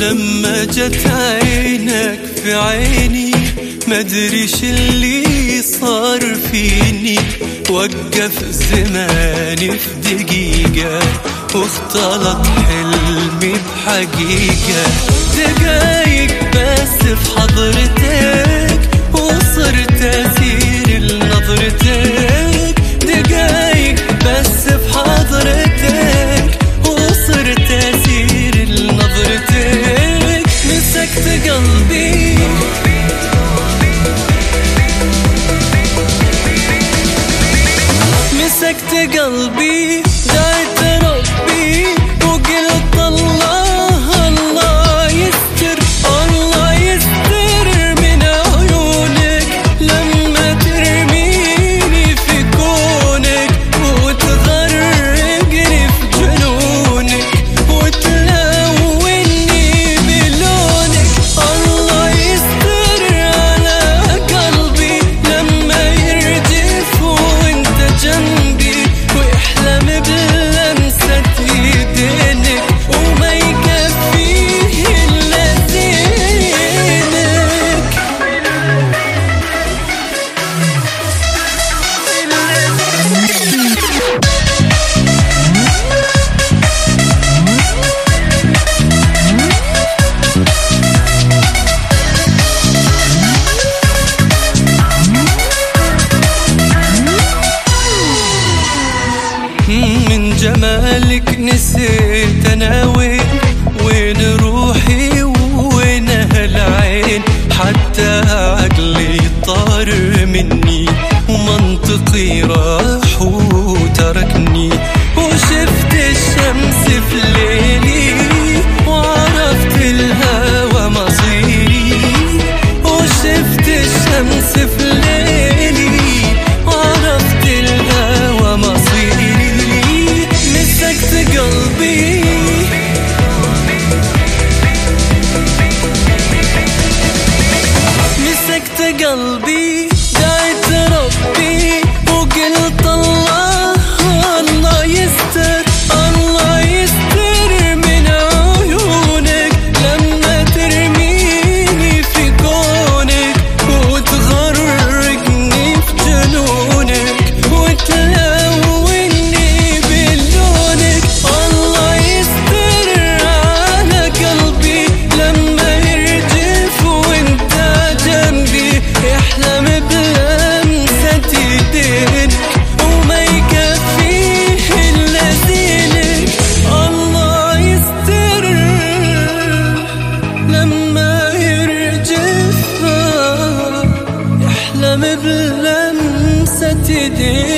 لما جت عينك في عيني مدريش اللي صار فيني. وقف زماني في دقيقة واختلط حلمي بحقيقة. دقايق بس في حضرتك وصرت أسير مسكت قلبي. الشمس في ليلي عرفت الهوى مصيري. مسكت قلبي. مسكت قلبي. de Deus.